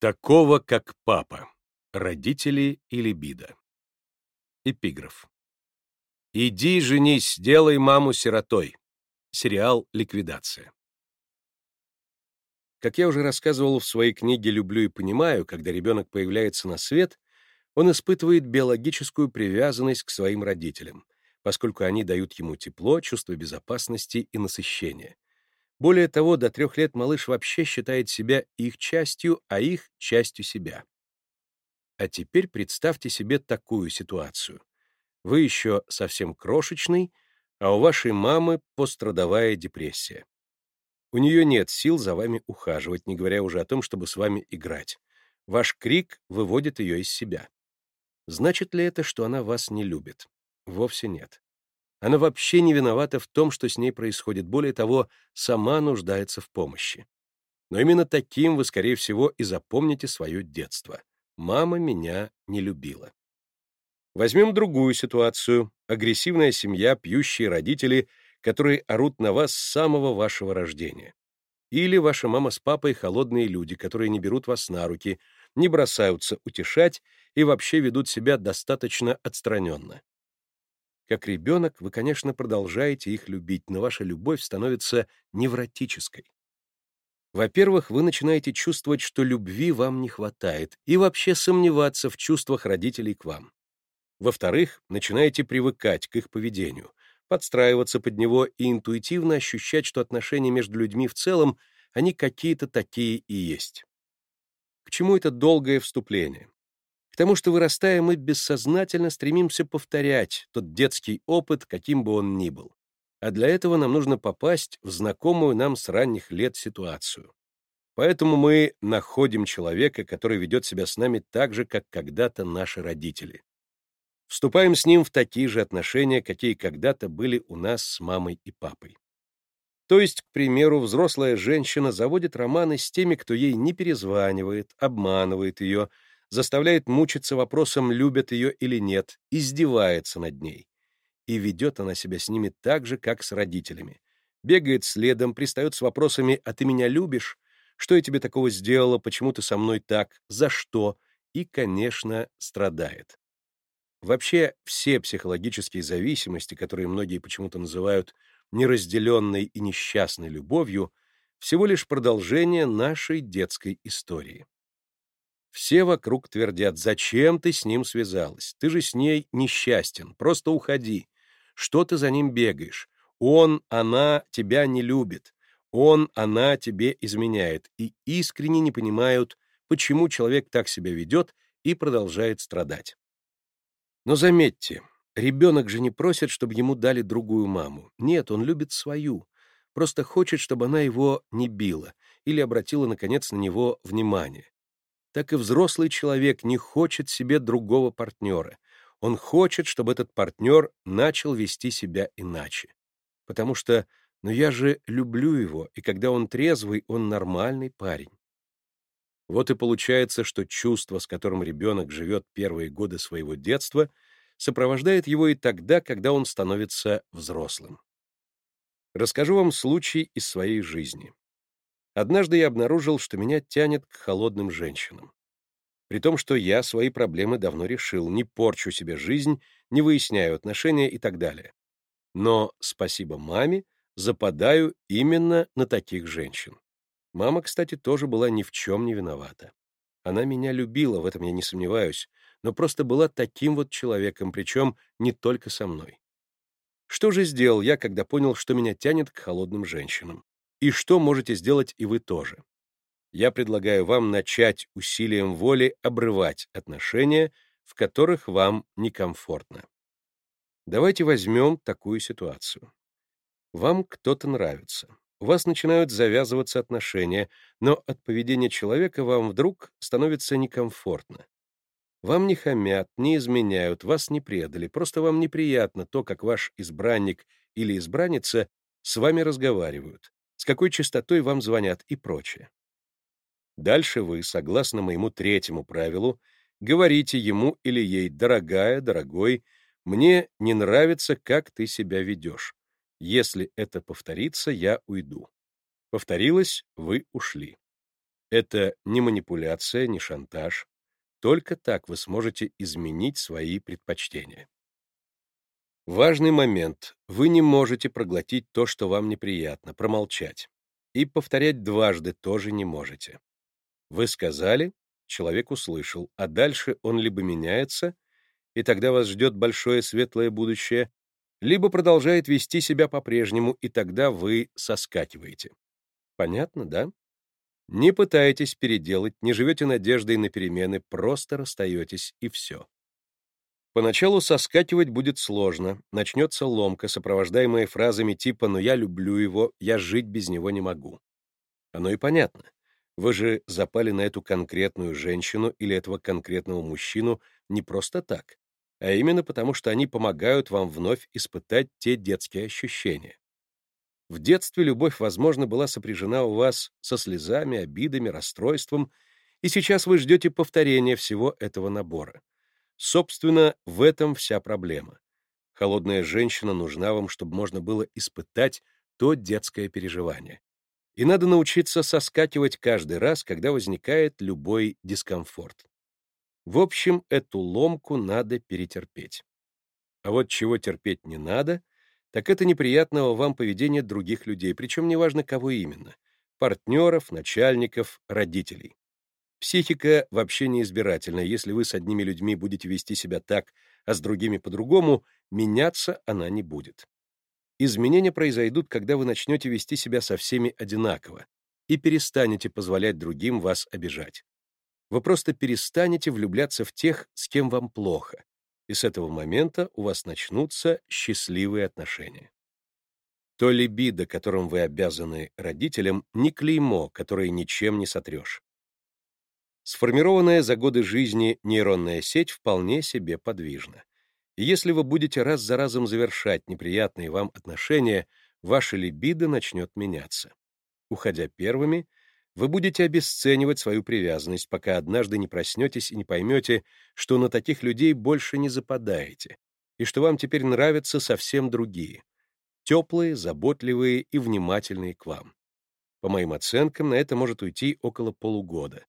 Такого, как папа. Родители и либидо. Эпиграф. «Иди, женись, сделай маму сиротой». Сериал «Ликвидация». Как я уже рассказывал в своей книге «Люблю и понимаю», когда ребенок появляется на свет, он испытывает биологическую привязанность к своим родителям, поскольку они дают ему тепло, чувство безопасности и насыщения. Более того, до трех лет малыш вообще считает себя их частью, а их — частью себя. А теперь представьте себе такую ситуацию. Вы еще совсем крошечный, а у вашей мамы пострадовая депрессия. У нее нет сил за вами ухаживать, не говоря уже о том, чтобы с вами играть. Ваш крик выводит ее из себя. Значит ли это, что она вас не любит? Вовсе нет. Она вообще не виновата в том, что с ней происходит. Более того, сама нуждается в помощи. Но именно таким вы, скорее всего, и запомните свое детство. Мама меня не любила. Возьмем другую ситуацию. Агрессивная семья, пьющие родители — которые орут на вас с самого вашего рождения. Или ваша мама с папой холодные люди, которые не берут вас на руки, не бросаются утешать и вообще ведут себя достаточно отстраненно. Как ребенок вы, конечно, продолжаете их любить, но ваша любовь становится невротической. Во-первых, вы начинаете чувствовать, что любви вам не хватает, и вообще сомневаться в чувствах родителей к вам. Во-вторых, начинаете привыкать к их поведению, подстраиваться под него и интуитивно ощущать, что отношения между людьми в целом, они какие-то такие и есть. К чему это долгое вступление? Тому, что вырастая, мы бессознательно стремимся повторять тот детский опыт, каким бы он ни был. А для этого нам нужно попасть в знакомую нам с ранних лет ситуацию. Поэтому мы находим человека, который ведет себя с нами так же, как когда-то наши родители вступаем с ним в такие же отношения, какие когда-то были у нас с мамой и папой. То есть, к примеру, взрослая женщина заводит романы с теми, кто ей не перезванивает, обманывает ее, заставляет мучиться вопросом, любят ее или нет, издевается над ней. И ведет она себя с ними так же, как с родителями. Бегает следом, пристает с вопросами «А ты меня любишь? Что я тебе такого сделала? Почему ты со мной так? За что?» И, конечно, страдает. Вообще, все психологические зависимости, которые многие почему-то называют неразделенной и несчастной любовью, всего лишь продолжение нашей детской истории. Все вокруг твердят, зачем ты с ним связалась? Ты же с ней несчастен, просто уходи. Что ты за ним бегаешь? Он, она тебя не любит. Он, она тебе изменяет. И искренне не понимают, почему человек так себя ведет и продолжает страдать. Но заметьте, ребенок же не просит, чтобы ему дали другую маму. Нет, он любит свою. Просто хочет, чтобы она его не била или обратила, наконец, на него внимание. Так и взрослый человек не хочет себе другого партнера. Он хочет, чтобы этот партнер начал вести себя иначе. Потому что, ну я же люблю его, и когда он трезвый, он нормальный парень. Вот и получается, что чувство, с которым ребенок живет первые годы своего детства, сопровождает его и тогда, когда он становится взрослым. Расскажу вам случай из своей жизни. Однажды я обнаружил, что меня тянет к холодным женщинам. При том, что я свои проблемы давно решил, не порчу себе жизнь, не выясняю отношения и так далее. Но, спасибо маме, западаю именно на таких женщин. Мама, кстати, тоже была ни в чем не виновата. Она меня любила, в этом я не сомневаюсь, но просто была таким вот человеком, причем не только со мной. Что же сделал я, когда понял, что меня тянет к холодным женщинам? И что можете сделать и вы тоже? Я предлагаю вам начать усилием воли обрывать отношения, в которых вам некомфортно. Давайте возьмем такую ситуацию. Вам кто-то нравится у вас начинают завязываться отношения, но от поведения человека вам вдруг становится некомфортно. Вам не хамят, не изменяют, вас не предали, просто вам неприятно то, как ваш избранник или избранница с вами разговаривают, с какой частотой вам звонят и прочее. Дальше вы, согласно моему третьему правилу, говорите ему или ей «дорогая, дорогой», «мне не нравится, как ты себя ведешь». Если это повторится, я уйду. Повторилось, вы ушли. Это не манипуляция, не шантаж. Только так вы сможете изменить свои предпочтения. Важный момент. Вы не можете проглотить то, что вам неприятно, промолчать. И повторять дважды тоже не можете. Вы сказали, человек услышал, а дальше он либо меняется, и тогда вас ждет большое светлое будущее, либо продолжает вести себя по-прежнему, и тогда вы соскакиваете. Понятно, да? Не пытаетесь переделать, не живете надеждой на перемены, просто расстаетесь, и все. Поначалу соскакивать будет сложно, начнется ломка, сопровождаемая фразами типа «но я люблю его, я жить без него не могу». Оно и понятно. Вы же запали на эту конкретную женщину или этого конкретного мужчину не просто так, а именно потому, что они помогают вам вновь испытать те детские ощущения. В детстве любовь, возможно, была сопряжена у вас со слезами, обидами, расстройством, и сейчас вы ждете повторения всего этого набора. Собственно, в этом вся проблема. Холодная женщина нужна вам, чтобы можно было испытать то детское переживание. И надо научиться соскакивать каждый раз, когда возникает любой дискомфорт. В общем, эту ломку надо перетерпеть. А вот чего терпеть не надо, так это неприятного вам поведения других людей, причем неважно, кого именно — партнеров, начальников, родителей. Психика вообще неизбирательна. Если вы с одними людьми будете вести себя так, а с другими по-другому, меняться она не будет. Изменения произойдут, когда вы начнете вести себя со всеми одинаково и перестанете позволять другим вас обижать. Вы просто перестанете влюбляться в тех, с кем вам плохо, и с этого момента у вас начнутся счастливые отношения. То либидо, которым вы обязаны родителям, не клеймо, которое ничем не сотрешь. Сформированная за годы жизни нейронная сеть вполне себе подвижна. И если вы будете раз за разом завершать неприятные вам отношения, ваша либидо начнет меняться. Уходя первыми, вы будете обесценивать свою привязанность, пока однажды не проснетесь и не поймете, что на таких людей больше не западаете, и что вам теперь нравятся совсем другие, теплые, заботливые и внимательные к вам. По моим оценкам, на это может уйти около полугода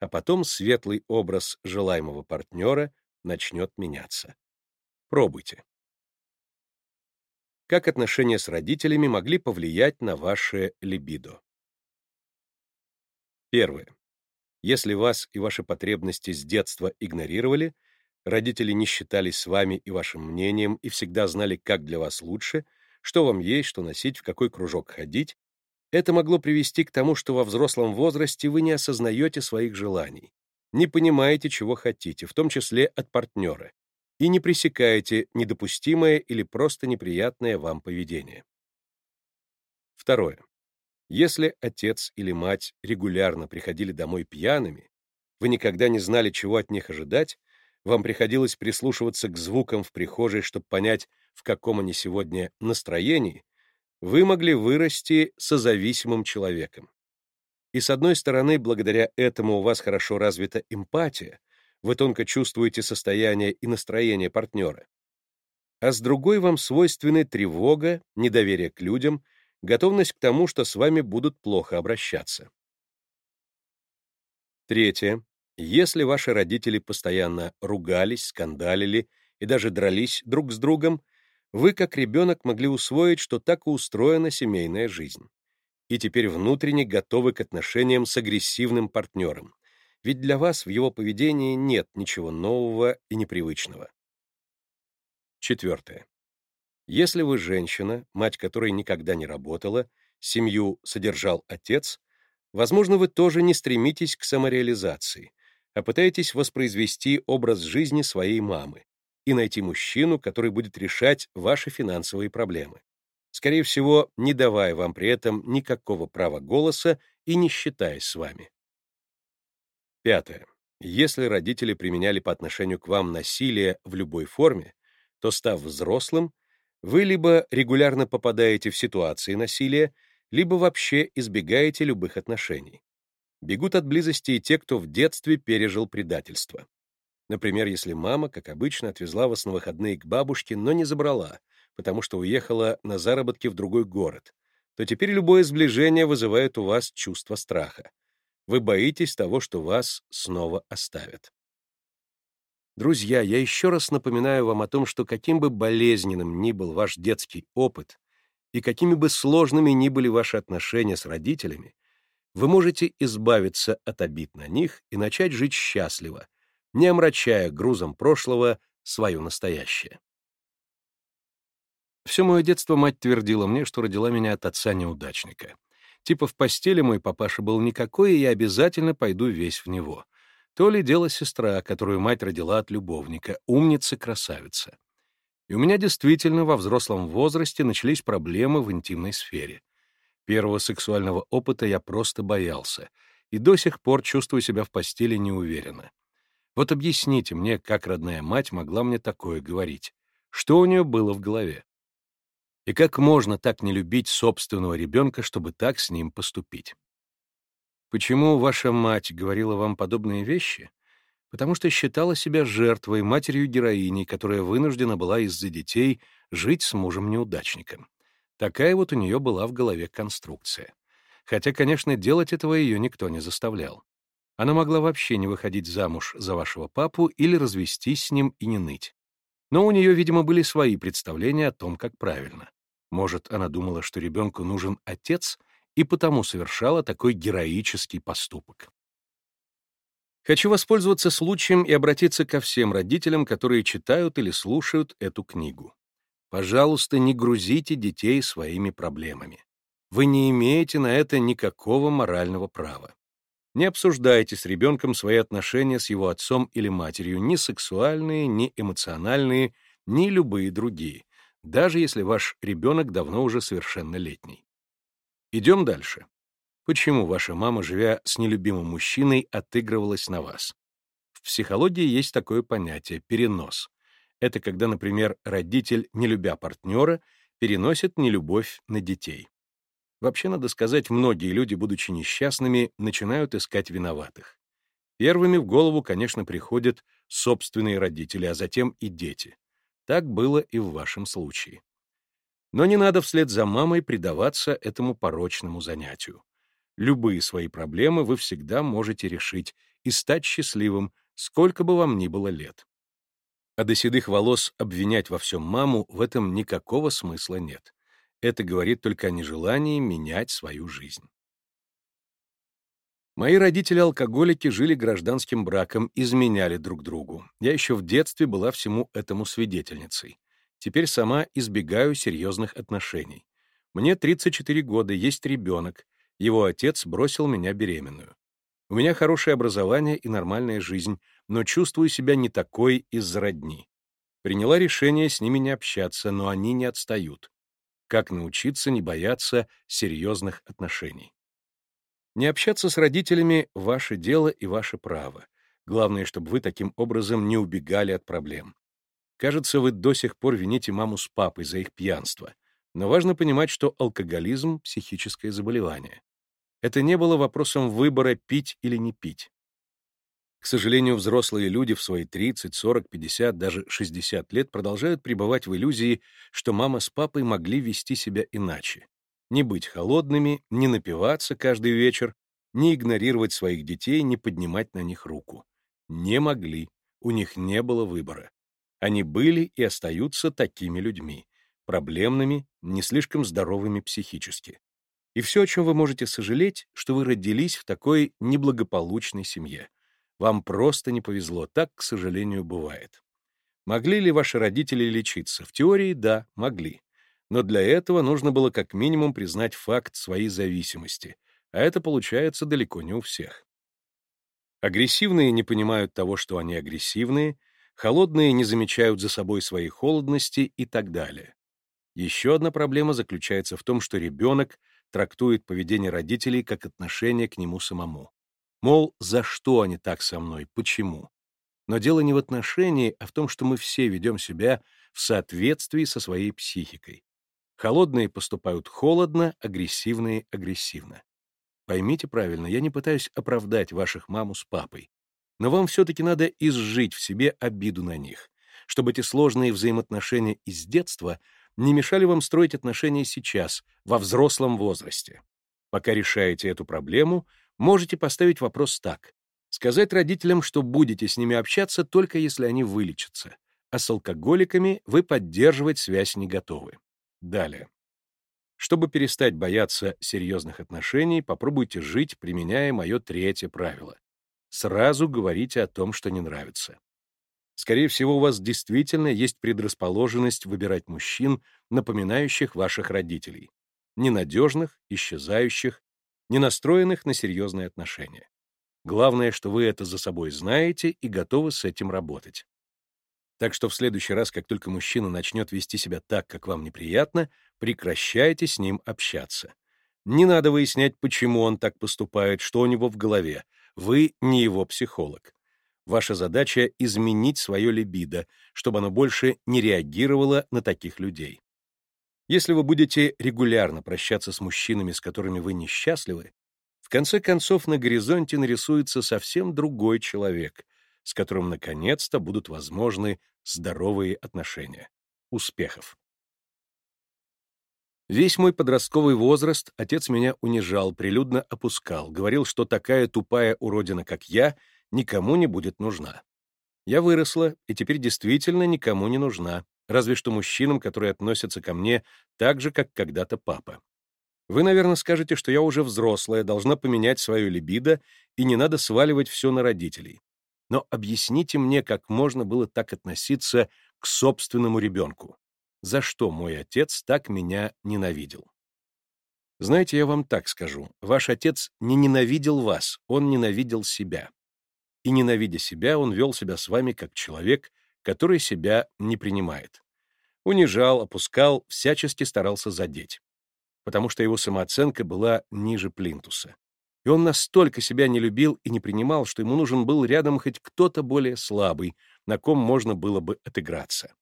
а потом светлый образ желаемого партнера начнет меняться. Пробуйте. Как отношения с родителями могли повлиять на ваше либидо? Первое. Если вас и ваши потребности с детства игнорировали, родители не считались с вами и вашим мнением и всегда знали, как для вас лучше, что вам есть, что носить, в какой кружок ходить, это могло привести к тому, что во взрослом возрасте вы не осознаете своих желаний, не понимаете, чего хотите, в том числе от партнера, и не пресекаете недопустимое или просто неприятное вам поведение. Второе. Если отец или мать регулярно приходили домой пьяными, вы никогда не знали, чего от них ожидать, вам приходилось прислушиваться к звукам в прихожей, чтобы понять, в каком они сегодня настроении, вы могли вырасти созависимым человеком. И с одной стороны, благодаря этому у вас хорошо развита эмпатия, вы тонко чувствуете состояние и настроение партнера. А с другой вам свойственны тревога, недоверие к людям, готовность к тому, что с вами будут плохо обращаться. Третье. Если ваши родители постоянно ругались, скандалили и даже дрались друг с другом, вы, как ребенок, могли усвоить, что так и устроена семейная жизнь. И теперь внутренне готовы к отношениям с агрессивным партнером, ведь для вас в его поведении нет ничего нового и непривычного. Четвертое. Если вы женщина, мать которой никогда не работала, семью содержал отец, возможно, вы тоже не стремитесь к самореализации, а пытаетесь воспроизвести образ жизни своей мамы, и найти мужчину, который будет решать ваши финансовые проблемы. Скорее всего, не давая вам при этом никакого права голоса и не считаясь с вами. Пятое. Если родители применяли по отношению к вам насилие в любой форме, то, став взрослым, вы либо регулярно попадаете в ситуации насилия, либо вообще избегаете любых отношений. Бегут от близости и те, кто в детстве пережил предательство. Например, если мама, как обычно, отвезла вас на выходные к бабушке, но не забрала, потому что уехала на заработки в другой город, то теперь любое сближение вызывает у вас чувство страха. Вы боитесь того, что вас снова оставят. Друзья, я еще раз напоминаю вам о том, что каким бы болезненным ни был ваш детский опыт, и какими бы сложными ни были ваши отношения с родителями, вы можете избавиться от обид на них и начать жить счастливо, не омрачая грузом прошлого свое настоящее. Все мое детство мать твердила мне, что родила меня от отца-неудачника. Типа в постели мой папаша был никакой, и я обязательно пойду весь в него. То ли дело сестра, которую мать родила от любовника, умница-красавица. И у меня действительно во взрослом возрасте начались проблемы в интимной сфере. Первого сексуального опыта я просто боялся, и до сих пор чувствую себя в постели неуверенно. Вот объясните мне, как родная мать могла мне такое говорить? Что у нее было в голове? И как можно так не любить собственного ребенка, чтобы так с ним поступить? Почему ваша мать говорила вам подобные вещи? Потому что считала себя жертвой, матерью-героиней, которая вынуждена была из-за детей жить с мужем-неудачником. Такая вот у нее была в голове конструкция. Хотя, конечно, делать этого ее никто не заставлял. Она могла вообще не выходить замуж за вашего папу или развестись с ним и не ныть. Но у нее, видимо, были свои представления о том, как правильно. Может, она думала, что ребенку нужен отец, и потому совершала такой героический поступок. Хочу воспользоваться случаем и обратиться ко всем родителям, которые читают или слушают эту книгу. Пожалуйста, не грузите детей своими проблемами. Вы не имеете на это никакого морального права. Не обсуждайте с ребенком свои отношения с его отцом или матерью, ни сексуальные, ни эмоциональные, ни любые другие, даже если ваш ребенок давно уже совершеннолетний. Идем дальше. Почему ваша мама, живя с нелюбимым мужчиной, отыгрывалась на вас? В психологии есть такое понятие — перенос. Это когда, например, родитель, не любя партнера, переносит нелюбовь на детей. Вообще, надо сказать, многие люди, будучи несчастными, начинают искать виноватых. Первыми в голову, конечно, приходят собственные родители, а затем и дети. Так было и в вашем случае. Но не надо вслед за мамой предаваться этому порочному занятию. Любые свои проблемы вы всегда можете решить и стать счастливым, сколько бы вам ни было лет. А до седых волос обвинять во всем маму в этом никакого смысла нет. Это говорит только о нежелании менять свою жизнь. Мои родители-алкоголики жили гражданским браком, изменяли друг другу. Я еще в детстве была всему этому свидетельницей. Теперь сама избегаю серьезных отношений. Мне 34 года, есть ребенок. Его отец бросил меня беременную. У меня хорошее образование и нормальная жизнь, но чувствую себя не такой из-за родни. Приняла решение с ними не общаться, но они не отстают как научиться не бояться серьезных отношений. Не общаться с родителями — ваше дело и ваше право. Главное, чтобы вы таким образом не убегали от проблем. Кажется, вы до сих пор вините маму с папой за их пьянство. Но важно понимать, что алкоголизм — психическое заболевание. Это не было вопросом выбора пить или не пить. К сожалению, взрослые люди в свои 30, 40, 50, даже 60 лет продолжают пребывать в иллюзии, что мама с папой могли вести себя иначе. Не быть холодными, не напиваться каждый вечер, не игнорировать своих детей, не поднимать на них руку. Не могли, у них не было выбора. Они были и остаются такими людьми, проблемными, не слишком здоровыми психически. И все, о чем вы можете сожалеть, что вы родились в такой неблагополучной семье. Вам просто не повезло, так, к сожалению, бывает. Могли ли ваши родители лечиться? В теории, да, могли. Но для этого нужно было как минимум признать факт своей зависимости, а это получается далеко не у всех. Агрессивные не понимают того, что они агрессивные, холодные не замечают за собой своей холодности и так далее. Еще одна проблема заключается в том, что ребенок трактует поведение родителей как отношение к нему самому. Мол, за что они так со мной, почему? Но дело не в отношении, а в том, что мы все ведем себя в соответствии со своей психикой. Холодные поступают холодно, агрессивные — агрессивно. Поймите правильно, я не пытаюсь оправдать ваших маму с папой, но вам все-таки надо изжить в себе обиду на них, чтобы эти сложные взаимоотношения из детства не мешали вам строить отношения сейчас, во взрослом возрасте. Пока решаете эту проблему, Можете поставить вопрос так. Сказать родителям, что будете с ними общаться только если они вылечатся, а с алкоголиками вы поддерживать связь не готовы. Далее. Чтобы перестать бояться серьезных отношений, попробуйте жить, применяя мое третье правило. Сразу говорите о том, что не нравится. Скорее всего, у вас действительно есть предрасположенность выбирать мужчин, напоминающих ваших родителей. Ненадежных, исчезающих, не настроенных на серьезные отношения. Главное, что вы это за собой знаете и готовы с этим работать. Так что в следующий раз, как только мужчина начнет вести себя так, как вам неприятно, прекращайте с ним общаться. Не надо выяснять, почему он так поступает, что у него в голове. Вы не его психолог. Ваша задача — изменить свое либидо, чтобы оно больше не реагировало на таких людей. Если вы будете регулярно прощаться с мужчинами, с которыми вы несчастливы, в конце концов на горизонте нарисуется совсем другой человек, с которым наконец-то будут возможны здоровые отношения. Успехов! Весь мой подростковый возраст отец меня унижал, прилюдно опускал, говорил, что такая тупая уродина, как я, никому не будет нужна. Я выросла и теперь действительно никому не нужна, разве что мужчинам, которые относятся ко мне так же, как когда-то папа. Вы, наверное, скажете, что я уже взрослая, должна поменять свою либидо, и не надо сваливать все на родителей. Но объясните мне, как можно было так относиться к собственному ребенку. За что мой отец так меня ненавидел? Знаете, я вам так скажу. Ваш отец не ненавидел вас, он ненавидел себя и, ненавидя себя, он вел себя с вами как человек, который себя не принимает. Унижал, опускал, всячески старался задеть. Потому что его самооценка была ниже плинтуса. И он настолько себя не любил и не принимал, что ему нужен был рядом хоть кто-то более слабый, на ком можно было бы отыграться.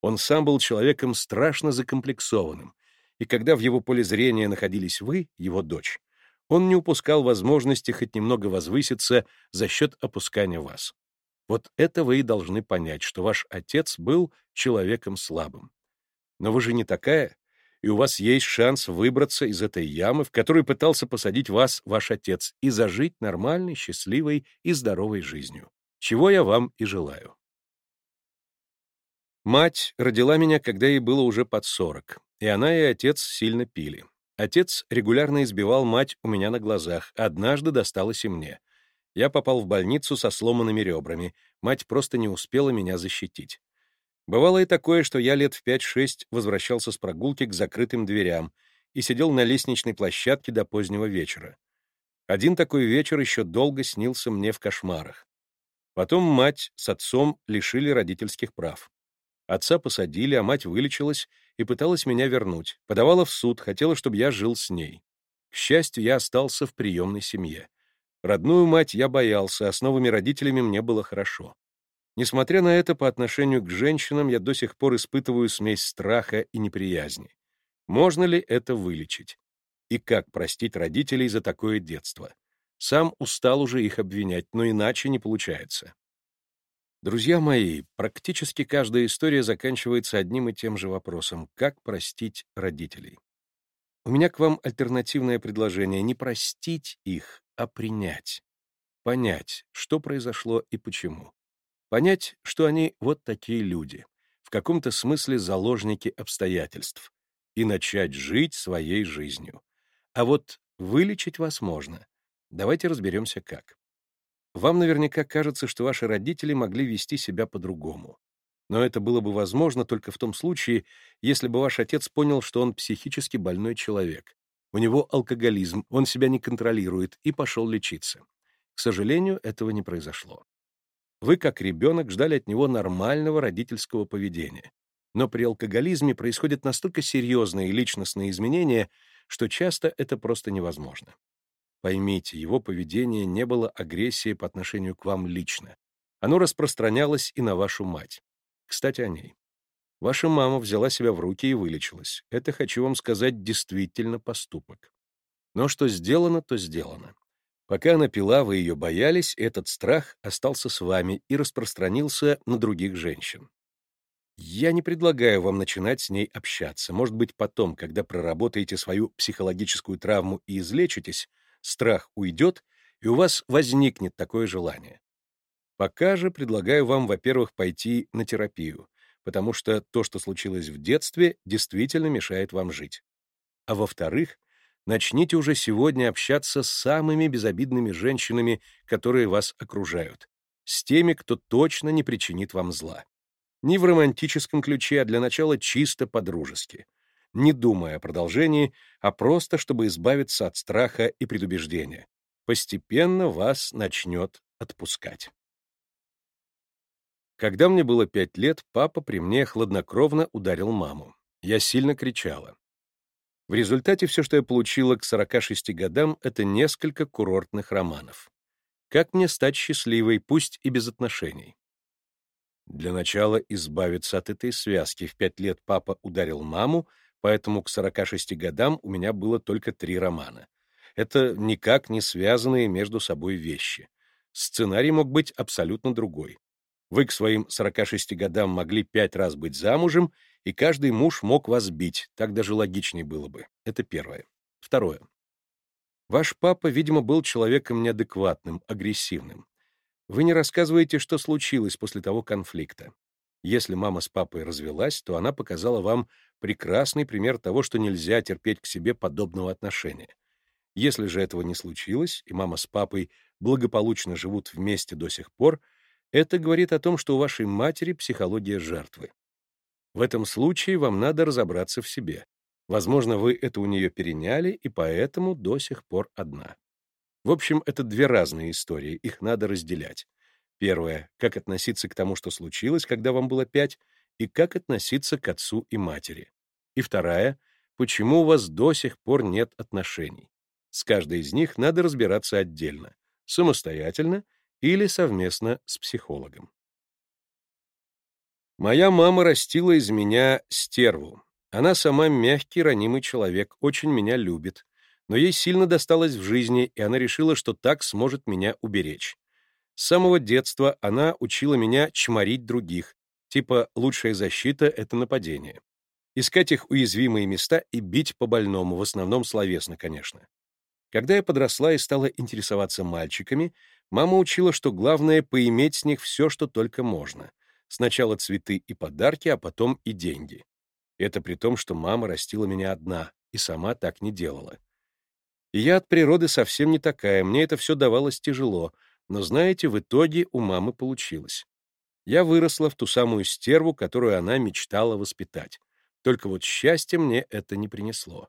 Он сам был человеком страшно закомплексованным, и когда в его поле зрения находились вы, его дочь, он не упускал возможности хоть немного возвыситься за счет опускания вас. Вот это вы и должны понять, что ваш отец был человеком слабым. Но вы же не такая, и у вас есть шанс выбраться из этой ямы, в которую пытался посадить вас ваш отец, и зажить нормальной, счастливой и здоровой жизнью. Чего я вам и желаю. Мать родила меня, когда ей было уже под сорок, и она и отец сильно пили. Отец регулярно избивал мать у меня на глазах, однажды досталось и мне. Я попал в больницу со сломанными ребрами, мать просто не успела меня защитить. Бывало и такое, что я лет в 5-6 возвращался с прогулки к закрытым дверям и сидел на лестничной площадке до позднего вечера. Один такой вечер еще долго снился мне в кошмарах. Потом мать с отцом лишили родительских прав. Отца посадили, а мать вылечилась и пыталась меня вернуть. Подавала в суд, хотела, чтобы я жил с ней. К счастью, я остался в приемной семье. Родную мать я боялся, а с новыми родителями мне было хорошо. Несмотря на это, по отношению к женщинам я до сих пор испытываю смесь страха и неприязни. Можно ли это вылечить? И как простить родителей за такое детство? Сам устал уже их обвинять, но иначе не получается. Друзья мои, практически каждая история заканчивается одним и тем же вопросом — как простить родителей? У меня к вам альтернативное предложение — не простить их, а принять. Понять, что произошло и почему. Понять, что они вот такие люди, в каком-то смысле заложники обстоятельств, и начать жить своей жизнью. А вот вылечить вас можно. Давайте разберемся, как. Вам наверняка кажется, что ваши родители могли вести себя по-другому. Но это было бы возможно только в том случае, если бы ваш отец понял, что он психически больной человек. У него алкоголизм, он себя не контролирует и пошел лечиться. К сожалению, этого не произошло. Вы, как ребенок, ждали от него нормального родительского поведения. Но при алкоголизме происходят настолько серьезные личностные изменения, что часто это просто невозможно. Поймите, его поведение не было агрессией по отношению к вам лично. Оно распространялось и на вашу мать. Кстати, о ней. Ваша мама взяла себя в руки и вылечилась. Это, хочу вам сказать, действительно поступок. Но что сделано, то сделано. Пока она пила, вы ее боялись, этот страх остался с вами и распространился на других женщин. Я не предлагаю вам начинать с ней общаться. Может быть, потом, когда проработаете свою психологическую травму и излечитесь, страх уйдет, и у вас возникнет такое желание. Пока же предлагаю вам, во-первых, пойти на терапию, потому что то, что случилось в детстве, действительно мешает вам жить. А во-вторых, начните уже сегодня общаться с самыми безобидными женщинами, которые вас окружают, с теми, кто точно не причинит вам зла. Не в романтическом ключе, а для начала чисто по-дружески. Не думая о продолжении, а просто, чтобы избавиться от страха и предубеждения. Постепенно вас начнет отпускать. Когда мне было пять лет, папа при мне хладнокровно ударил маму. Я сильно кричала. В результате все, что я получила к 46 годам, это несколько курортных романов. Как мне стать счастливой, пусть и без отношений? Для начала избавиться от этой связки. В пять лет папа ударил маму, поэтому к 46 годам у меня было только три романа. Это никак не связанные между собой вещи. Сценарий мог быть абсолютно другой. Вы к своим 46 годам могли пять раз быть замужем, и каждый муж мог вас бить, так даже логичнее было бы. Это первое. Второе. Ваш папа, видимо, был человеком неадекватным, агрессивным. Вы не рассказываете, что случилось после того конфликта. Если мама с папой развелась, то она показала вам прекрасный пример того, что нельзя терпеть к себе подобного отношения. Если же этого не случилось, и мама с папой благополучно живут вместе до сих пор, это говорит о том, что у вашей матери психология жертвы. В этом случае вам надо разобраться в себе. Возможно, вы это у нее переняли, и поэтому до сих пор одна. В общем, это две разные истории, их надо разделять. Первое — как относиться к тому, что случилось, когда вам было пять, и как относиться к отцу и матери. И вторая — почему у вас до сих пор нет отношений. С каждой из них надо разбираться отдельно, самостоятельно или совместно с психологом. Моя мама растила из меня стерву. Она сама мягкий, ранимый человек, очень меня любит, но ей сильно досталось в жизни, и она решила, что так сможет меня уберечь. С самого детства она учила меня чморить других, типа «лучшая защита — это нападение». Искать их уязвимые места и бить по больному, в основном словесно, конечно. Когда я подросла и стала интересоваться мальчиками, Мама учила, что главное — поиметь с них все, что только можно. Сначала цветы и подарки, а потом и деньги. Это при том, что мама растила меня одна и сама так не делала. И я от природы совсем не такая, мне это все давалось тяжело, но, знаете, в итоге у мамы получилось. Я выросла в ту самую стерву, которую она мечтала воспитать. Только вот счастье мне это не принесло.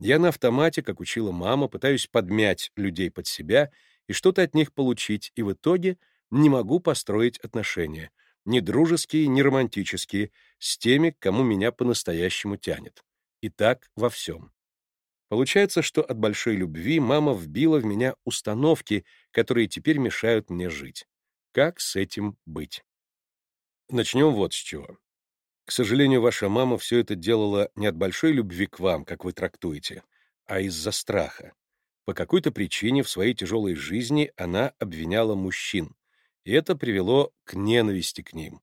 Я на автомате, как учила мама, пытаюсь подмять людей под себя и что-то от них получить, и в итоге не могу построить отношения, ни дружеские, ни романтические, с теми, кому меня по-настоящему тянет. И так во всем. Получается, что от большой любви мама вбила в меня установки, которые теперь мешают мне жить. Как с этим быть? Начнем вот с чего. К сожалению, ваша мама все это делала не от большой любви к вам, как вы трактуете, а из-за страха. По какой-то причине в своей тяжелой жизни она обвиняла мужчин, и это привело к ненависти к ним.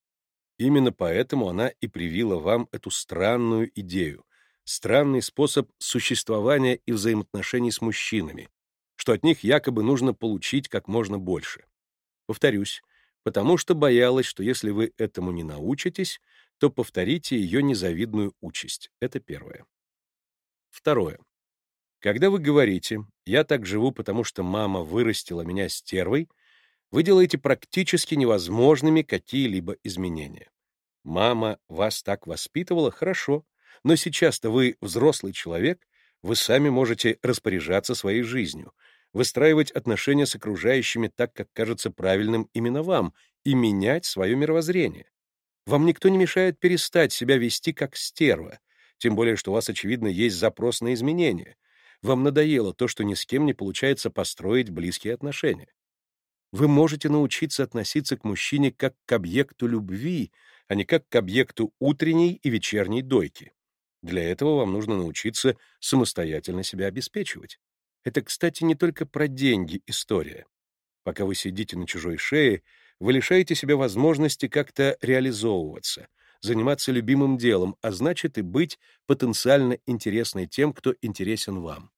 Именно поэтому она и привила вам эту странную идею, странный способ существования и взаимоотношений с мужчинами, что от них якобы нужно получить как можно больше. Повторюсь, потому что боялась, что если вы этому не научитесь, то повторите ее незавидную участь. Это первое. Второе. Когда вы говорите «я так живу, потому что мама вырастила меня стервой», вы делаете практически невозможными какие-либо изменения. Мама вас так воспитывала, хорошо, но сейчас-то вы взрослый человек, вы сами можете распоряжаться своей жизнью, выстраивать отношения с окружающими так, как кажется правильным именно вам, и менять свое мировоззрение. Вам никто не мешает перестать себя вести как стерва, тем более что у вас, очевидно, есть запрос на изменения. Вам надоело то, что ни с кем не получается построить близкие отношения. Вы можете научиться относиться к мужчине как к объекту любви, а не как к объекту утренней и вечерней дойки. Для этого вам нужно научиться самостоятельно себя обеспечивать. Это, кстати, не только про деньги история. Пока вы сидите на чужой шее, вы лишаете себя возможности как-то реализовываться, заниматься любимым делом, а значит и быть потенциально интересной тем, кто интересен вам.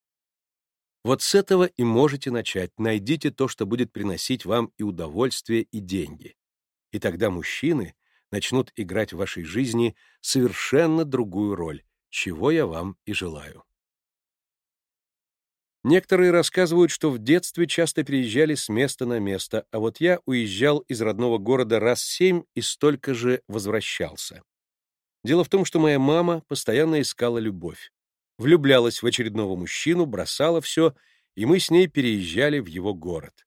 Вот с этого и можете начать. Найдите то, что будет приносить вам и удовольствие, и деньги. И тогда мужчины начнут играть в вашей жизни совершенно другую роль, чего я вам и желаю. Некоторые рассказывают, что в детстве часто переезжали с места на место, а вот я уезжал из родного города раз семь и столько же возвращался. Дело в том, что моя мама постоянно искала любовь. Влюблялась в очередного мужчину, бросала все, и мы с ней переезжали в его город.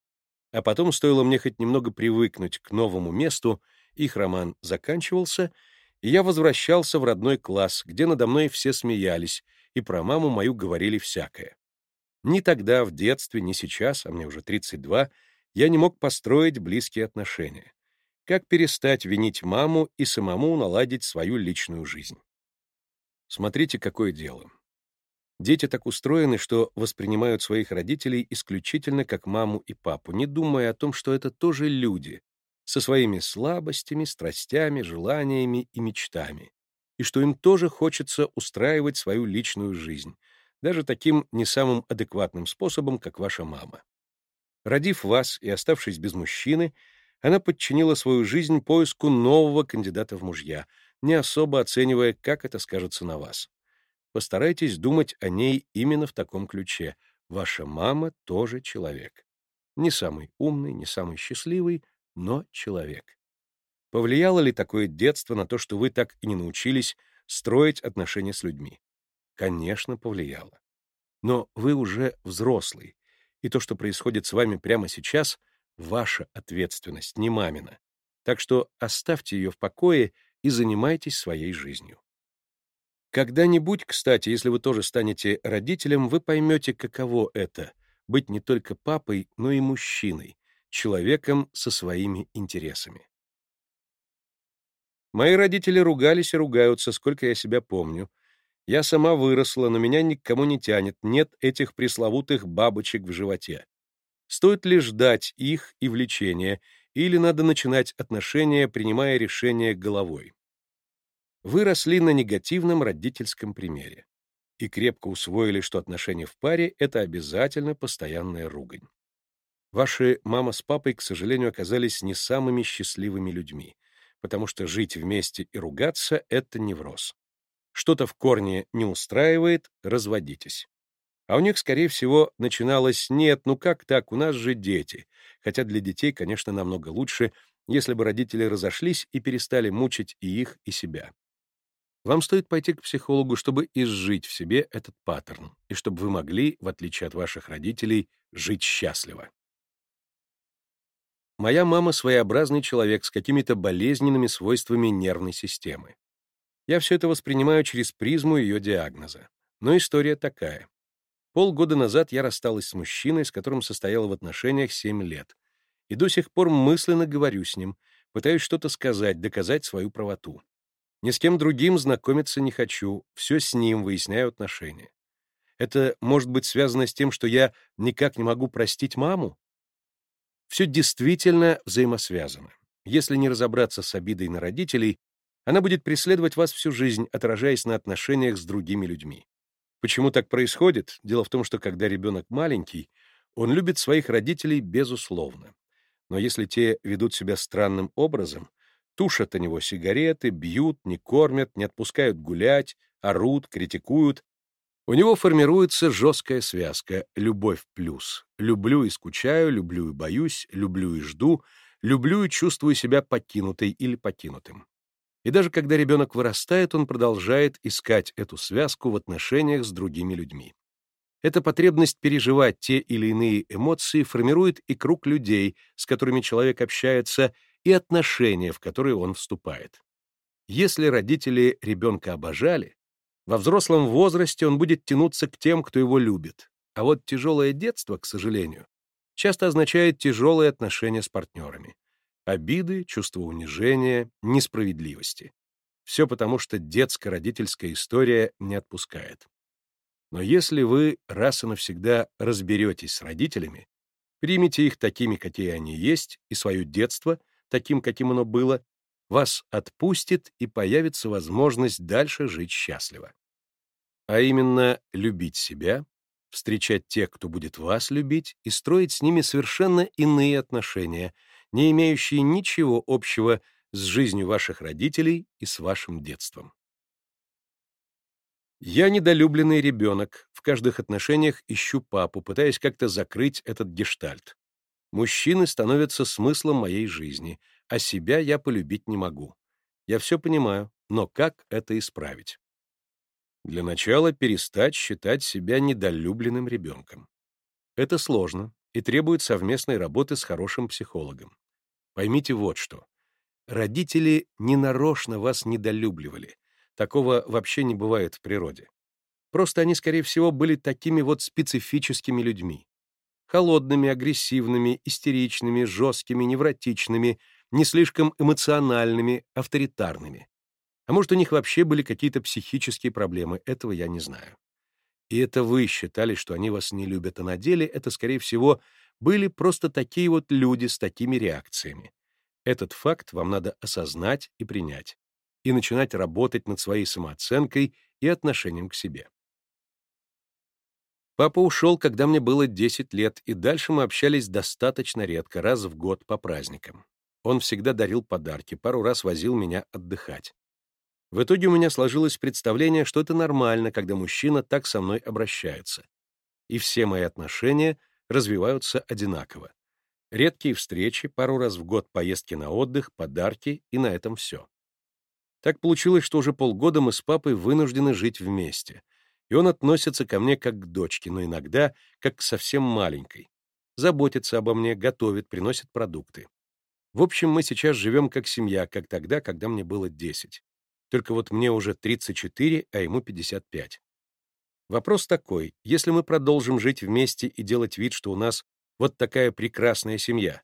А потом стоило мне хоть немного привыкнуть к новому месту, их роман заканчивался, и я возвращался в родной класс, где надо мной все смеялись, и про маму мою говорили всякое. Ни тогда, в детстве, ни сейчас, а мне уже 32, я не мог построить близкие отношения. Как перестать винить маму и самому наладить свою личную жизнь? Смотрите, какое дело. Дети так устроены, что воспринимают своих родителей исключительно как маму и папу, не думая о том, что это тоже люди, со своими слабостями, страстями, желаниями и мечтами, и что им тоже хочется устраивать свою личную жизнь, даже таким не самым адекватным способом, как ваша мама. Родив вас и оставшись без мужчины, она подчинила свою жизнь поиску нового кандидата в мужья, не особо оценивая, как это скажется на вас. Постарайтесь думать о ней именно в таком ключе. Ваша мама тоже человек. Не самый умный, не самый счастливый, но человек. Повлияло ли такое детство на то, что вы так и не научились строить отношения с людьми? Конечно, повлияло. Но вы уже взрослый, и то, что происходит с вами прямо сейчас, ваша ответственность, не мамина. Так что оставьте ее в покое и занимайтесь своей жизнью. Когда-нибудь, кстати, если вы тоже станете родителем, вы поймете, каково это — быть не только папой, но и мужчиной, человеком со своими интересами. Мои родители ругались и ругаются, сколько я себя помню, я сама выросла, но меня никому не тянет, нет этих пресловутых бабочек в животе. Стоит ли ждать их и влечения, или надо начинать отношения, принимая решения головой? Вы росли на негативном родительском примере и крепко усвоили, что отношения в паре — это обязательно постоянная ругань. Ваши мама с папой, к сожалению, оказались не самыми счастливыми людьми, потому что жить вместе и ругаться — это невроз что-то в корне не устраивает, разводитесь. А у них, скорее всего, начиналось «нет, ну как так, у нас же дети». Хотя для детей, конечно, намного лучше, если бы родители разошлись и перестали мучить и их, и себя. Вам стоит пойти к психологу, чтобы изжить в себе этот паттерн, и чтобы вы могли, в отличие от ваших родителей, жить счастливо. Моя мама своеобразный человек с какими-то болезненными свойствами нервной системы. Я все это воспринимаю через призму ее диагноза. Но история такая. Полгода назад я рассталась с мужчиной, с которым состояла в отношениях 7 лет. И до сих пор мысленно говорю с ним, пытаюсь что-то сказать, доказать свою правоту. Ни с кем другим знакомиться не хочу, все с ним выясняю отношения. Это может быть связано с тем, что я никак не могу простить маму? Все действительно взаимосвязано. Если не разобраться с обидой на родителей, она будет преследовать вас всю жизнь, отражаясь на отношениях с другими людьми. Почему так происходит? Дело в том, что когда ребенок маленький, он любит своих родителей безусловно. Но если те ведут себя странным образом, тушат о него сигареты, бьют, не кормят, не отпускают гулять, орут, критикуют, у него формируется жесткая связка «любовь плюс». Люблю и скучаю, люблю и боюсь, люблю и жду, люблю и чувствую себя покинутой или покинутым. И даже когда ребенок вырастает, он продолжает искать эту связку в отношениях с другими людьми. Эта потребность переживать те или иные эмоции формирует и круг людей, с которыми человек общается, и отношения, в которые он вступает. Если родители ребенка обожали, во взрослом возрасте он будет тянуться к тем, кто его любит. А вот тяжелое детство, к сожалению, часто означает тяжелые отношения с партнерами обиды, чувство унижения, несправедливости. Все потому, что детско-родительская история не отпускает. Но если вы раз и навсегда разберетесь с родителями, примите их такими, какие они есть, и свое детство таким, каким оно было, вас отпустит и появится возможность дальше жить счастливо. А именно любить себя, встречать тех, кто будет вас любить, и строить с ними совершенно иные отношения, не имеющие ничего общего с жизнью ваших родителей и с вашим детством. Я недолюбленный ребенок, в каждых отношениях ищу папу, пытаясь как-то закрыть этот гештальт. Мужчины становятся смыслом моей жизни, а себя я полюбить не могу. Я все понимаю, но как это исправить? Для начала перестать считать себя недолюбленным ребенком. Это сложно и требует совместной работы с хорошим психологом. Поймите вот что. Родители ненарочно вас недолюбливали. Такого вообще не бывает в природе. Просто они, скорее всего, были такими вот специфическими людьми холодными, агрессивными, истеричными, жесткими, невротичными, не слишком эмоциональными, авторитарными. А может, у них вообще были какие-то психические проблемы, этого я не знаю. И это вы считали, что они вас не любят, а на деле это, скорее всего, были просто такие вот люди с такими реакциями. Этот факт вам надо осознать и принять, и начинать работать над своей самооценкой и отношением к себе. Папа ушел, когда мне было 10 лет, и дальше мы общались достаточно редко, раз в год по праздникам. Он всегда дарил подарки, пару раз возил меня отдыхать. В итоге у меня сложилось представление, что это нормально, когда мужчина так со мной обращается. И все мои отношения развиваются одинаково. Редкие встречи, пару раз в год поездки на отдых, подарки, и на этом все. Так получилось, что уже полгода мы с папой вынуждены жить вместе — и он относится ко мне как к дочке, но иногда как к совсем маленькой. Заботится обо мне, готовит, приносит продукты. В общем, мы сейчас живем как семья, как тогда, когда мне было 10. Только вот мне уже 34, а ему 55. Вопрос такой, если мы продолжим жить вместе и делать вид, что у нас вот такая прекрасная семья,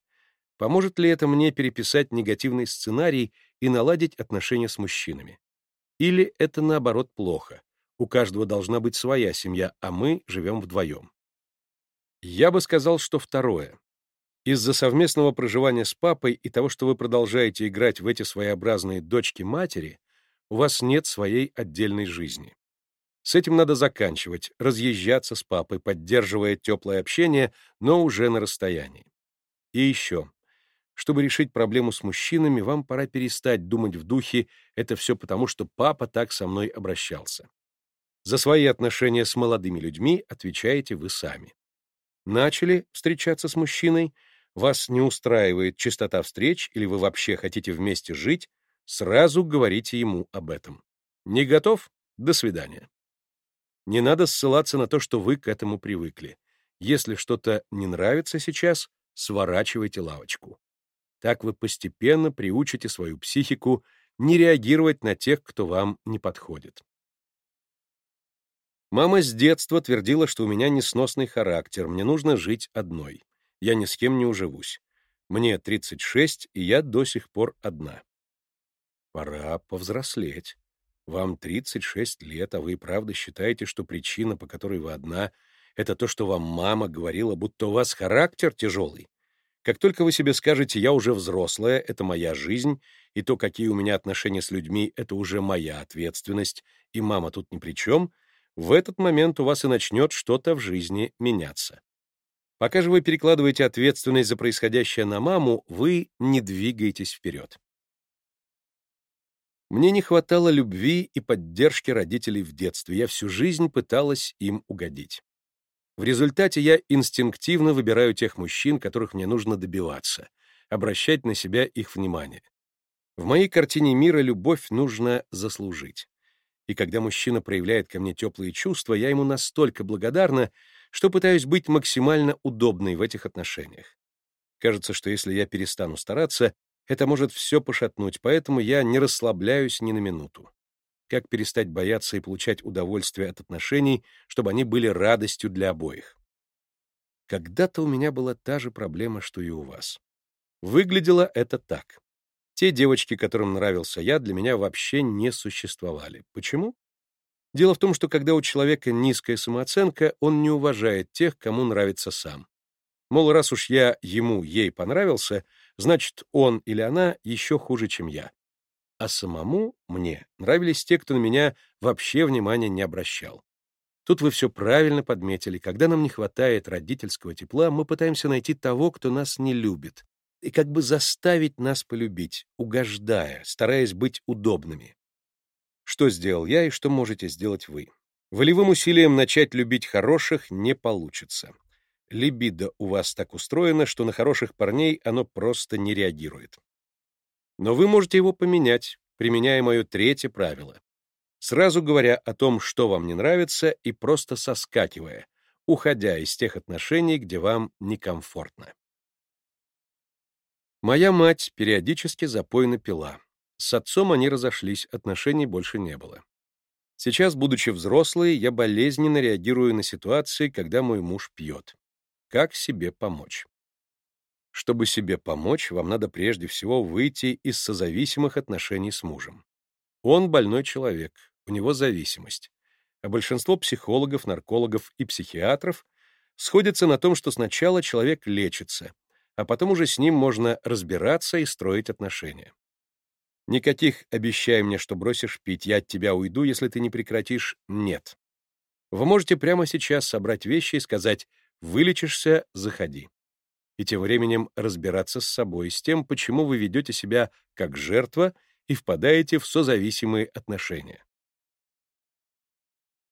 поможет ли это мне переписать негативный сценарий и наладить отношения с мужчинами? Или это, наоборот, плохо? У каждого должна быть своя семья, а мы живем вдвоем. Я бы сказал, что второе. Из-за совместного проживания с папой и того, что вы продолжаете играть в эти своеобразные дочки-матери, у вас нет своей отдельной жизни. С этим надо заканчивать, разъезжаться с папой, поддерживая теплое общение, но уже на расстоянии. И еще. Чтобы решить проблему с мужчинами, вам пора перестать думать в духе «это все потому, что папа так со мной обращался». За свои отношения с молодыми людьми отвечаете вы сами. Начали встречаться с мужчиной, вас не устраивает частота встреч или вы вообще хотите вместе жить, сразу говорите ему об этом. Не готов? До свидания. Не надо ссылаться на то, что вы к этому привыкли. Если что-то не нравится сейчас, сворачивайте лавочку. Так вы постепенно приучите свою психику не реагировать на тех, кто вам не подходит. Мама с детства твердила, что у меня несносный характер, мне нужно жить одной. Я ни с кем не уживусь. Мне 36, и я до сих пор одна. Пора повзрослеть. Вам 36 лет, а вы и правда считаете, что причина, по которой вы одна, это то, что вам мама говорила, будто у вас характер тяжелый? Как только вы себе скажете «я уже взрослая, это моя жизнь», и то, какие у меня отношения с людьми, это уже моя ответственность, и мама тут ни при чем — в этот момент у вас и начнет что-то в жизни меняться. Пока же вы перекладываете ответственность за происходящее на маму, вы не двигаетесь вперед. Мне не хватало любви и поддержки родителей в детстве, я всю жизнь пыталась им угодить. В результате я инстинктивно выбираю тех мужчин, которых мне нужно добиваться, обращать на себя их внимание. В моей картине мира любовь нужно заслужить и когда мужчина проявляет ко мне теплые чувства, я ему настолько благодарна, что пытаюсь быть максимально удобной в этих отношениях. Кажется, что если я перестану стараться, это может все пошатнуть, поэтому я не расслабляюсь ни на минуту. Как перестать бояться и получать удовольствие от отношений, чтобы они были радостью для обоих? Когда-то у меня была та же проблема, что и у вас. Выглядело это так. Те девочки, которым нравился я, для меня вообще не существовали. Почему? Дело в том, что когда у человека низкая самооценка, он не уважает тех, кому нравится сам. Мол, раз уж я ему, ей понравился, значит, он или она еще хуже, чем я. А самому мне нравились те, кто на меня вообще внимания не обращал. Тут вы все правильно подметили. Когда нам не хватает родительского тепла, мы пытаемся найти того, кто нас не любит, и как бы заставить нас полюбить, угождая, стараясь быть удобными. Что сделал я и что можете сделать вы? Волевым усилием начать любить хороших не получится. Либидо у вас так устроено, что на хороших парней оно просто не реагирует. Но вы можете его поменять, применяя мое третье правило. Сразу говоря о том, что вам не нравится, и просто соскакивая, уходя из тех отношений, где вам некомфортно. Моя мать периодически запойно пила. С отцом они разошлись, отношений больше не было. Сейчас, будучи взрослой, я болезненно реагирую на ситуации, когда мой муж пьет. Как себе помочь? Чтобы себе помочь, вам надо прежде всего выйти из созависимых отношений с мужем. Он больной человек, у него зависимость. А большинство психологов, наркологов и психиатров сходятся на том, что сначала человек лечится, а потом уже с ним можно разбираться и строить отношения. Никаких «обещай мне, что бросишь пить, я от тебя уйду, если ты не прекратишь» — нет. Вы можете прямо сейчас собрать вещи и сказать «вылечишься, заходи». И тем временем разбираться с собой, с тем, почему вы ведете себя как жертва и впадаете в созависимые отношения.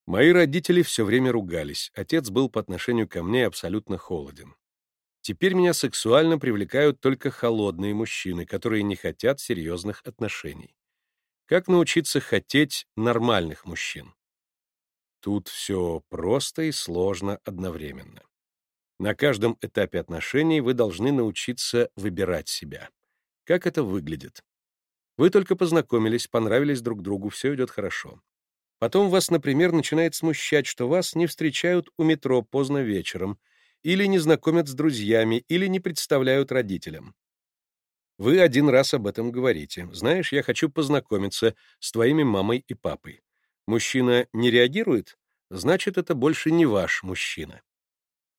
Мои родители все время ругались, отец был по отношению ко мне абсолютно холоден. Теперь меня сексуально привлекают только холодные мужчины, которые не хотят серьезных отношений. Как научиться хотеть нормальных мужчин? Тут все просто и сложно одновременно. На каждом этапе отношений вы должны научиться выбирать себя. Как это выглядит? Вы только познакомились, понравились друг другу, все идет хорошо. Потом вас, например, начинает смущать, что вас не встречают у метро поздно вечером — или не знакомят с друзьями, или не представляют родителям. Вы один раз об этом говорите. Знаешь, я хочу познакомиться с твоими мамой и папой. Мужчина не реагирует? Значит, это больше не ваш мужчина.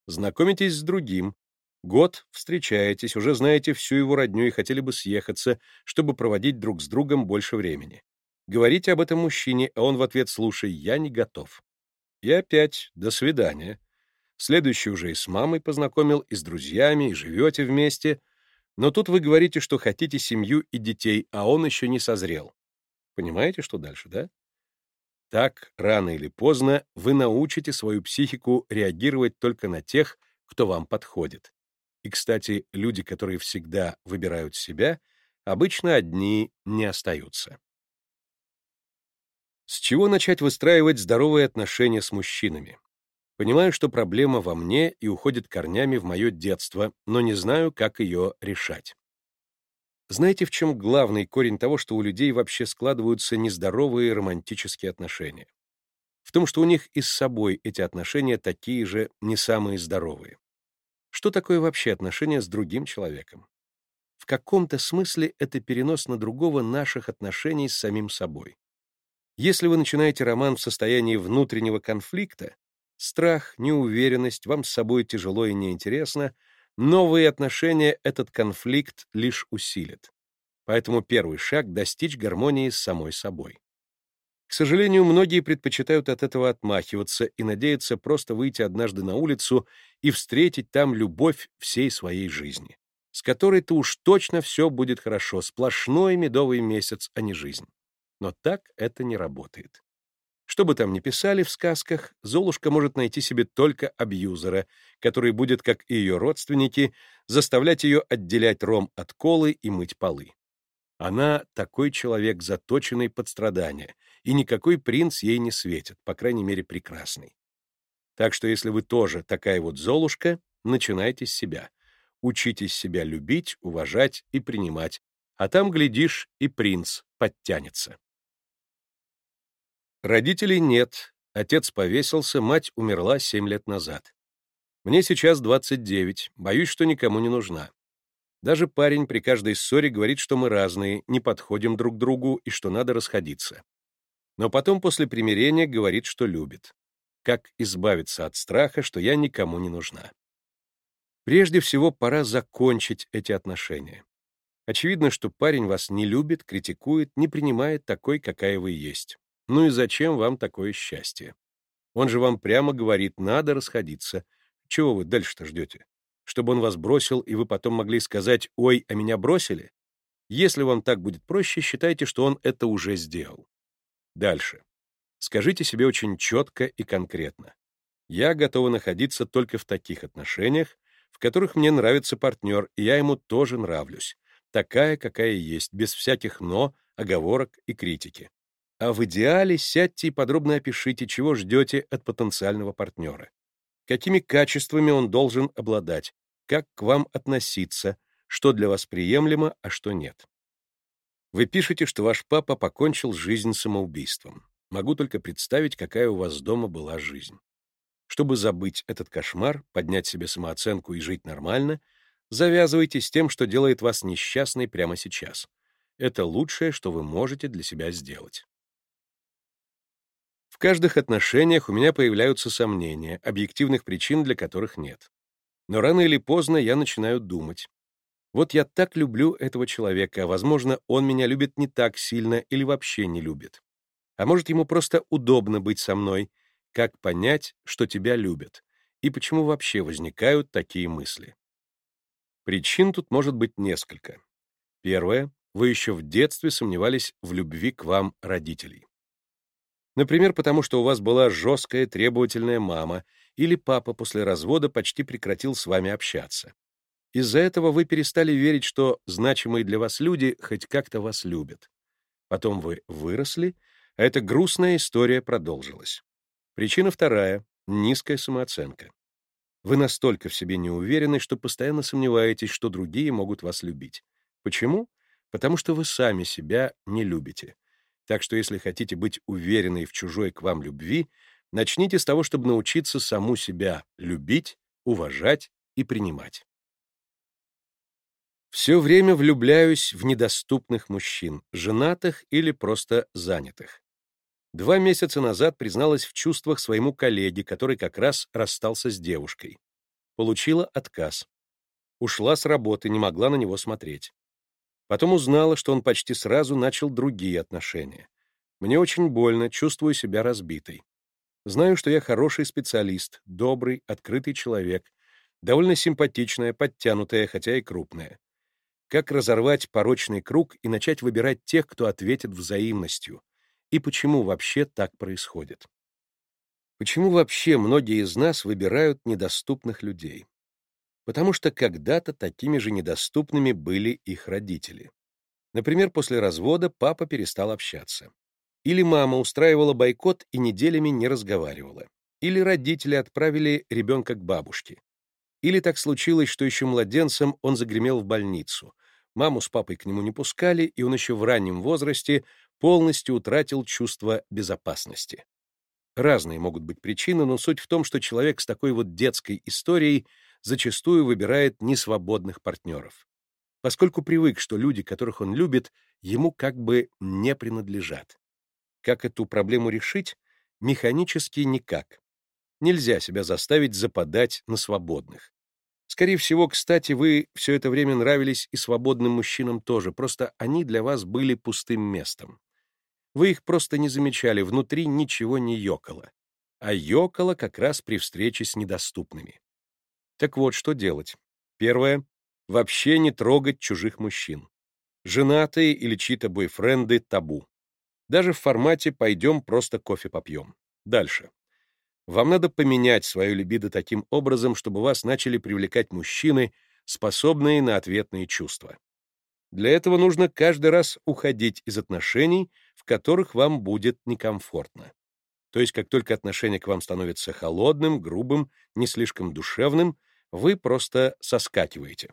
Знакомитесь с другим. Год встречаетесь, уже знаете всю его родню и хотели бы съехаться, чтобы проводить друг с другом больше времени. Говорите об этом мужчине, а он в ответ «слушай, я не готов». И опять «до свидания». Следующий уже и с мамой познакомил, и с друзьями, и живете вместе. Но тут вы говорите, что хотите семью и детей, а он еще не созрел. Понимаете, что дальше, да? Так, рано или поздно, вы научите свою психику реагировать только на тех, кто вам подходит. И, кстати, люди, которые всегда выбирают себя, обычно одни не остаются. С чего начать выстраивать здоровые отношения с мужчинами? Понимаю, что проблема во мне и уходит корнями в мое детство, но не знаю, как ее решать. Знаете, в чем главный корень того, что у людей вообще складываются нездоровые романтические отношения? В том, что у них и с собой эти отношения такие же не самые здоровые. Что такое вообще отношения с другим человеком? В каком-то смысле это перенос на другого наших отношений с самим собой. Если вы начинаете роман в состоянии внутреннего конфликта, Страх, неуверенность, вам с собой тяжело и неинтересно, новые отношения этот конфликт лишь усилит. Поэтому первый шаг — достичь гармонии с самой собой. К сожалению, многие предпочитают от этого отмахиваться и надеются просто выйти однажды на улицу и встретить там любовь всей своей жизни, с которой-то уж точно все будет хорошо, сплошной медовый месяц, а не жизнь. Но так это не работает. Что бы там ни писали в сказках, Золушка может найти себе только абьюзера, который будет, как и ее родственники, заставлять ее отделять ром от колы и мыть полы. Она такой человек, заточенный под страдания, и никакой принц ей не светит, по крайней мере, прекрасный. Так что если вы тоже такая вот Золушка, начинайте с себя. Учитесь себя любить, уважать и принимать, а там, глядишь, и принц подтянется. Родителей нет, отец повесился, мать умерла семь лет назад. Мне сейчас 29, боюсь, что никому не нужна. Даже парень при каждой ссоре говорит, что мы разные, не подходим друг другу и что надо расходиться. Но потом после примирения говорит, что любит. Как избавиться от страха, что я никому не нужна? Прежде всего, пора закончить эти отношения. Очевидно, что парень вас не любит, критикует, не принимает такой, какая вы есть. Ну и зачем вам такое счастье? Он же вам прямо говорит, надо расходиться. Чего вы дальше-то ждете? Чтобы он вас бросил, и вы потом могли сказать «Ой, а меня бросили»? Если вам так будет проще, считайте, что он это уже сделал. Дальше. Скажите себе очень четко и конкретно. Я готова находиться только в таких отношениях, в которых мне нравится партнер, и я ему тоже нравлюсь. Такая, какая есть, без всяких «но», оговорок и критики. А в идеале сядьте и подробно опишите, чего ждете от потенциального партнера. Какими качествами он должен обладать, как к вам относиться, что для вас приемлемо, а что нет. Вы пишете, что ваш папа покончил жизнь самоубийством. Могу только представить, какая у вас дома была жизнь. Чтобы забыть этот кошмар, поднять себе самооценку и жить нормально, завязывайте с тем, что делает вас несчастной прямо сейчас. Это лучшее, что вы можете для себя сделать. В каждых отношениях у меня появляются сомнения, объективных причин для которых нет. Но рано или поздно я начинаю думать. Вот я так люблю этого человека, а, возможно, он меня любит не так сильно или вообще не любит. А может, ему просто удобно быть со мной, как понять, что тебя любят? И почему вообще возникают такие мысли? Причин тут может быть несколько. Первое. Вы еще в детстве сомневались в любви к вам родителей. Например, потому что у вас была жесткая, требовательная мама, или папа после развода почти прекратил с вами общаться. Из-за этого вы перестали верить, что значимые для вас люди хоть как-то вас любят. Потом вы выросли, а эта грустная история продолжилась. Причина вторая — низкая самооценка. Вы настолько в себе не уверены, что постоянно сомневаетесь, что другие могут вас любить. Почему? Потому что вы сами себя не любите. Так что если хотите быть уверенной в чужой к вам любви, начните с того, чтобы научиться саму себя любить, уважать и принимать. Все время влюбляюсь в недоступных мужчин, женатых или просто занятых. Два месяца назад призналась в чувствах своему коллеге, который как раз расстался с девушкой. Получила отказ. Ушла с работы, не могла на него смотреть. Потом узнала, что он почти сразу начал другие отношения. Мне очень больно, чувствую себя разбитой. Знаю, что я хороший специалист, добрый, открытый человек, довольно симпатичная, подтянутая, хотя и крупная. Как разорвать порочный круг и начать выбирать тех, кто ответит взаимностью, и почему вообще так происходит. Почему вообще многие из нас выбирают недоступных людей? Потому что когда-то такими же недоступными были их родители. Например, после развода папа перестал общаться. Или мама устраивала бойкот и неделями не разговаривала. Или родители отправили ребенка к бабушке. Или так случилось, что еще младенцем он загремел в больницу. Маму с папой к нему не пускали, и он еще в раннем возрасте полностью утратил чувство безопасности. Разные могут быть причины, но суть в том, что человек с такой вот детской историей зачастую выбирает несвободных партнеров, поскольку привык, что люди, которых он любит, ему как бы не принадлежат. Как эту проблему решить? Механически никак. Нельзя себя заставить западать на свободных. Скорее всего, кстати, вы все это время нравились и свободным мужчинам тоже, просто они для вас были пустым местом. Вы их просто не замечали, внутри ничего не ёкало. А ёкало как раз при встрече с недоступными. Так вот, что делать? Первое. Вообще не трогать чужих мужчин. Женатые или чьи-то бойфренды — табу. Даже в формате «пойдем просто кофе попьем». Дальше. Вам надо поменять свою либидо таким образом, чтобы вас начали привлекать мужчины, способные на ответные чувства. Для этого нужно каждый раз уходить из отношений, в которых вам будет некомфортно. То есть, как только отношение к вам становится холодным, грубым, не слишком душевным, вы просто соскакиваете.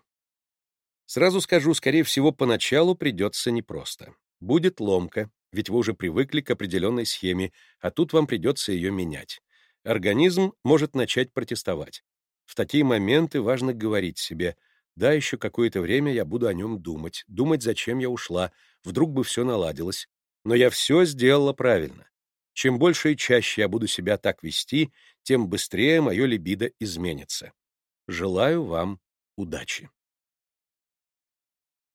Сразу скажу, скорее всего, поначалу придется непросто. Будет ломка, ведь вы уже привыкли к определенной схеме, а тут вам придется ее менять. Организм может начать протестовать. В такие моменты важно говорить себе — да, еще какое-то время я буду о нем думать, думать, зачем я ушла, вдруг бы все наладилось. Но я все сделала правильно. Чем больше и чаще я буду себя так вести, тем быстрее мое либидо изменится. Желаю вам удачи.